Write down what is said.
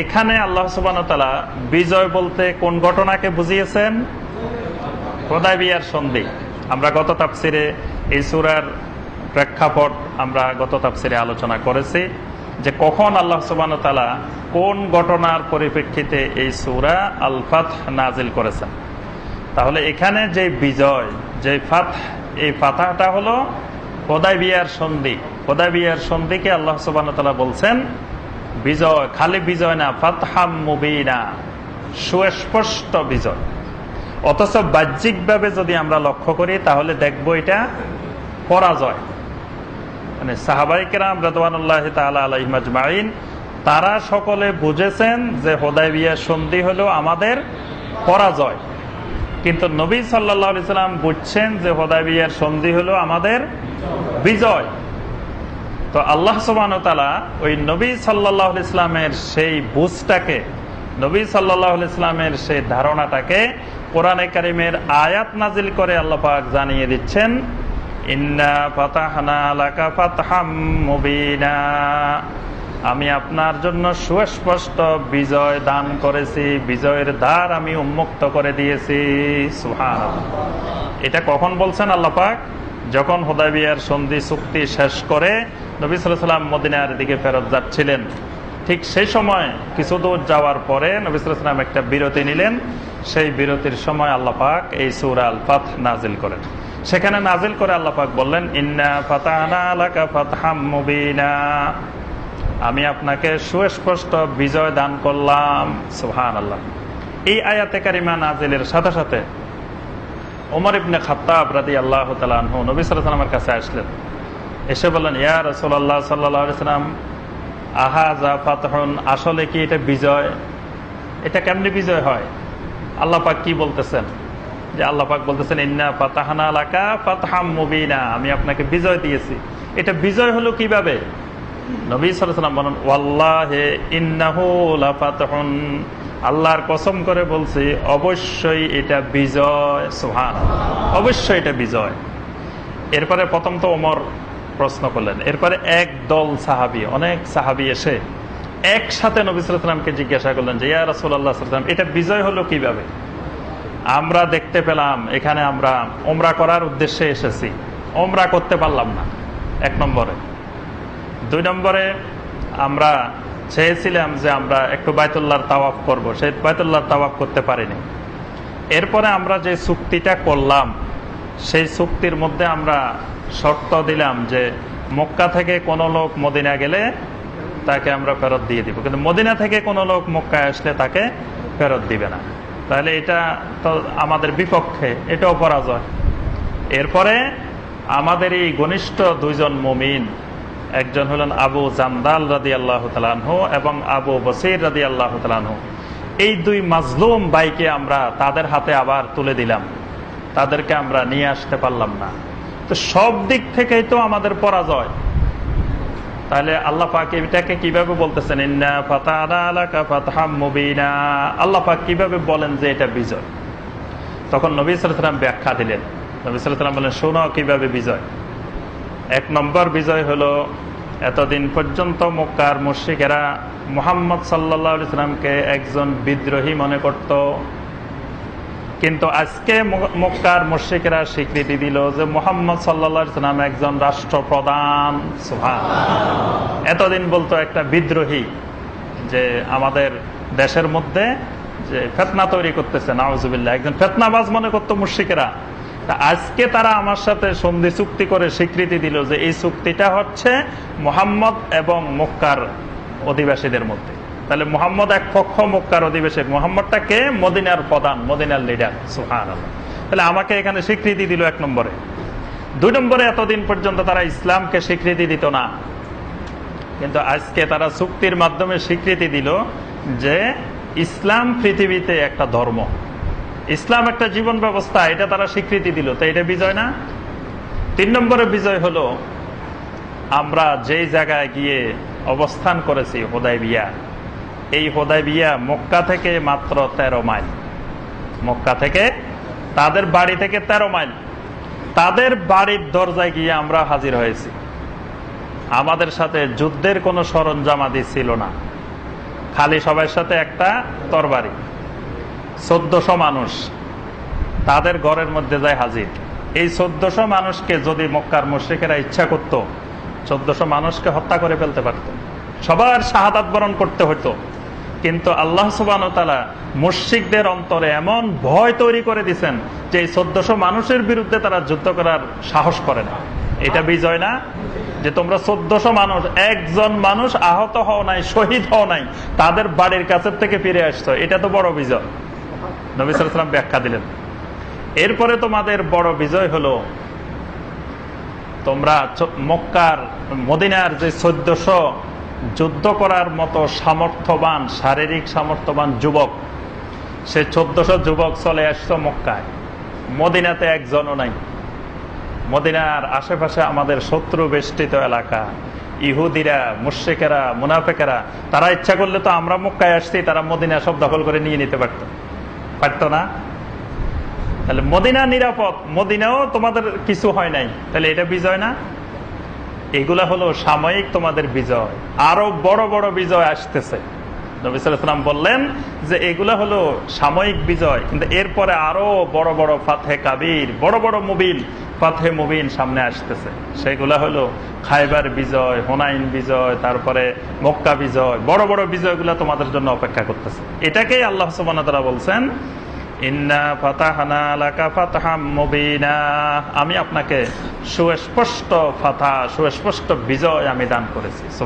এখানে আল্লাহ সুবান বিজয় বলতে কোন ঘটনাকে বুঝিয়েছেন? হোদাইবিয়ার সন্ধি। আমরা গত তাপসিরে এই সুরার প্রেক্ষাপট আমরা গত তাপসিরে আলোচনা করেছি যে কখন আল্লাহ সহবানতালা কোন ঘটনার পরিপ্রেক্ষিতে এই সুরা আলফাত নাজিল করেছেন। তাহলে এখানে যে বিজয়, যে ফাত এই ফাতাটা হলো হোদাই বিয়ার সন্ধি। হোদাই বিয়ার সন্ধিকে আল্লাহ সুবান তালা বলছেন বিজয়, খালি বিজয় না, ফাতহাম মুবিনা, সুস্পষ্ট বিজয়। অথচ বাহ্যিকভাবে যদি আমরা লক্ষ্য করি, তাহলে দেখব এটা পরাজয়। মানে সাহাবাইকেরাম রাদওয়ানুল্লাহ তালা আলাইমাজমাইন তারা সকলে বুঝেছেন যে হোদাইবিয়া সন্ধি হলো আমাদের পরাজয়। কিন্তু নবী সাল্লাহ সাল্লাম বুঝছেন যে হোদাইবিয়ার সন্ধি হলো আমাদের বিজয়। তো আল্লাহ সুবান তালা ওই নবী সাল্লাহ ইসলামের সেই বুঝটাকে, নবী সাল্লাহ ইসলামের সেই ধারণাটাকে কোরআনে কারিমের আয়াত নাজিল করে আল্লাপাক জানিয়ে দিচ্ছেন আমি আপনার জন্য সুস্পষ্ট বিজয় দান করেছি, বিজয়ের দ্বার আমি উন্মুক্ত করে দিয়েছি। এটা কখন বলছেন আল্লাপাক যখন হোদাবিয়ার সন্ধি চুক্তি শেষ করে নবী সাল্লাম মদিনার দিকে ফেরত যাচ্ছিলেন। ঠিক সেই সময় কিছু দূর যাওয়ার পরে নবী সাল্লাম একটা বিরতি নিলেন। সেই বিরতির সময় আল্লাপাক এই সুরাল ফাত নাজিল করেন। সেখানে নাজিল করে আল্লাপাক বললেন, ইন্না ফাতাহানা আমি আপনাকে সুস্পষ্ট বিজয় দান করলাম। সুহান আল্লাহ এই আয়াতে কারিমা নাজিলের সাথে সাথে ওমর ইবনে খাত্তাব রাদি আল্লাহ তালু নবী সাল্লামের কাছে আসলেন। এসে বললেন, ইয়া রসোল্লাহ সাল্লাম আহাজা ফাতহন, আসলে কি এটা বিজয়? এটা কেমনি বিজয় হয়? আল্লাহ পাক কি বলতেছেন? যে আল্লাহ পাক বলতেছেন, ইন্না ফাতাহানা আলাকা ফাতহাম মুবিনা। আমি আপনাকে বিজয় দিয়েছি। এটা বিজয় হলো কীভাবে? নবী সাল্লাম বলেন, ওয়াল্লাহে ইন্নাহু লাফাতহুন। আল্লাহর কসম করে বলছি, অবশ্যই এটা বিজয় সোহান অবশ্যই এটা বিজয়। এরপরে প্রথম তো ওমর। প্রশ্ন করলেন। এরপরে এক দল সাহাবি, অনেক সাহাবি এসে একসাথে নবিসামকে জিজ্ঞাসা করলেন যে, ইয়া রসোল্লাহ সাল্লাম এটা বিজয় হলো কীভাবে? আমরা দেখতে পেলাম, এখানে আমরা ওমরা করার উদ্দেশ্যে এসেছি। ওমরা করতে পারলাম না। এক নম্বরে। দুই নম্বরে, আমরা চেয়েছিলাম যে আমরা একটু বাইতুল্লাহর তাওয়াফ করব। সেই বাইতুল্লাহর তাওয়াফ করতে পারিনি। এরপরে আমরা যে চুক্তিটা করলাম, সেই চুক্তির মধ্যে আমরা শর্ত দিলাম যে মক্কা থেকে কোনো লোক মদিনা গেলে তাকে আমরা ফেরত দিয়ে দিব। কিন্তু মদিনা থেকে কোনো লোক মক্কায় আসলে তাকে ফেরত দিবে না। তাহলে এটা তো আমাদের বিপক্ষে, এটাও পরাজয়। এরপরে আমাদের এই ঘনিষ্ঠ দুইজন মমিন, একজন হলেন আবু জান্দাল রাদি আল্লাহ তালানহু এবং আবু বসির রাদি আল্লাহ তালানহু এই দুই মাজলুম বাইকে আমরা তাদের হাতে আবার তুলে দিলাম। তাদেরকে আমরা নিয়ে আসতে পারলাম না। তো সব দিক থেকেই তো আমাদের পরাজয়। তাহলে আল্লাহ পাক এটাকে কীভাবে বলতেছেন? আল্লাহ পাক কীভাবে বলেন যে এটা বিজয়? তখন নবী ব্যাখ্যা দিলেন। নবী বলেন, শোনো কীভাবে বিজয়? এক নম্বর বিজয় হলো, এতদিন পর্যন্ত মক্কার মুর্শিকেরা মোহাম্মদ সাল্লা ইসলামকে একজন বিদ্রোহী মনে করত। কিন্তু আজকে মক্কার মুর্শিকেরা স্বীকৃতি দিল যে মোহাম্মদ সাল্লা ইসলাম একজন রাষ্ট্রপ্রধান। সুহান এতদিন বলতো একটা বিদ্রোহী যে আমাদের দেশের মধ্যে যে ফেতনা তৈরি করতেছে নওয়াজুবিল্লাহ একজন ফেতনাবাজ মনে করতো মুর্শিকেরা আজকে তারা আমার সাথে সন্ধি চুক্তি করে স্বীকৃতি দিল যে এই চুক্তিটা হচ্ছে মোহাম্মদ এবং মক্কার অধিবাসীদের মধ্যে। তাহলে মোহাম্মদ এক পক্ষ মক্কার অধিবাসী মোহাম্মদটা কে? মদিনার প্রধান, মদিনার লিডার সুহান তাহলে আমাকে এখানে স্বীকৃতি দিল এক নম্বরে। দুই নম্বরে এতদিন পর্যন্ত তারা ইসলামকে স্বীকৃতি দিত না। কিন্তু আজকে তারা চুক্তির মাধ্যমে স্বীকৃতি দিল যে ইসলাম পৃথিবীতে একটা ধর্ম। ইসলাম একটা জীবন ব্যবস্থা, এটা তারা স্বীকৃতি দিল। তো এটা বিজয় না? তিন নম্বরে বিজয় হলো, আমরা যেই জায়গায় গিয়ে অবস্থান করেছি হোদাই বিয়া এই হোদাই বিয়া মক্কা থেকে মাত্র ১৩ মাইল। মক্কা থেকে তাদের বাড়ি থেকে ১৩ মাইল। তাদের বাড়ির দরজায় গিয়ে আমরা হাজির হয়েছি। আমাদের সাথে যুদ্ধের কোনো সরঞ্জামাদি ছিল না। খালি সবার সাথে একটা তরবারি। চোদ্দশো মানুষ তাদের ঘরের মধ্যে যায় হাজির। এই চোদ্দশো মানুষকে যদি মক্কার মুশ্রিকেরা ইচ্ছা করত, চোদ্দশো মানুষকে হত্যা করে ফেলতে পারত। সবার শাহাদাত বরণ করতে হতো কিন্তু আল্লাহ সুবান তালা অন্তরে এমন ভয় তৈরি করে দিছেন যে এই চোদ্দশো মানুষের বিরুদ্ধে তারা যুদ্ধ করার সাহস করে না। এটা বিজয় না যে তোমরা চোদ্দশো মানুষ, একজন মানুষ আহত হও নাই, শহীদ হও নাই, তাদের বাড়ির কাছের থেকে ফিরে আসছো। এটা তো বড় বিজয়। নবী সালাম ব্যাখ্যা দিলেন। এরপরে তোমাদের বড় বিজয় হলো, তোমরা মক্কার, মদিনার যে চোদ্দশো যুদ্ধ করার মতো সামর্থ্যবান, শারীরিক সামর্থ্যবান যুবক, সে চোদ্দশো যুবক চলে আসছো মক্কায়। মদিনাতে একজনও নাই। মদিনার আশেপাশে আমাদের শত্রু বেষ্টিত এলাকা। ইহুদিরা মুর্শেকেরা মুনাফেকেরা, তারা ইচ্ছা করলে তো আমরা মক্কায় আসছি, তারা মদিনা সব দখল করে নিয়ে নিতে পারত। পারতো না? তাহলে মদিনা নিরাপদ, মদিনাও তোমাদের কিছু হয় নাই। তাহলে এটা বিজয় না? এগুলা হলো সাময়িক তোমাদের বিজয়। আরও বড় বড় বিজয় আসতেছে। নবিসাম বললেন যে এগুলা হলো সাময়িক বিজয়, কিন্তু এরপরে আরও বড় বড় ফাথে কাবির, বড় বড় মুবিন ফাথে মুবিন সামনে আসতেছে। সেগুলা হলো খাইবার বিজয়, হোনাইন বিজয়, তারপরে মক্কা বিজয়, বড় বড় বিজয়গুলা তোমাদের জন্য অপেক্ষা করতেছে। এটাকেই আল্লাহ সুবান বলছেন আমি আপনাকে সুস্পষ্ট ফাতা সুস্পষ্ট বিজয় আমি দান করেছি।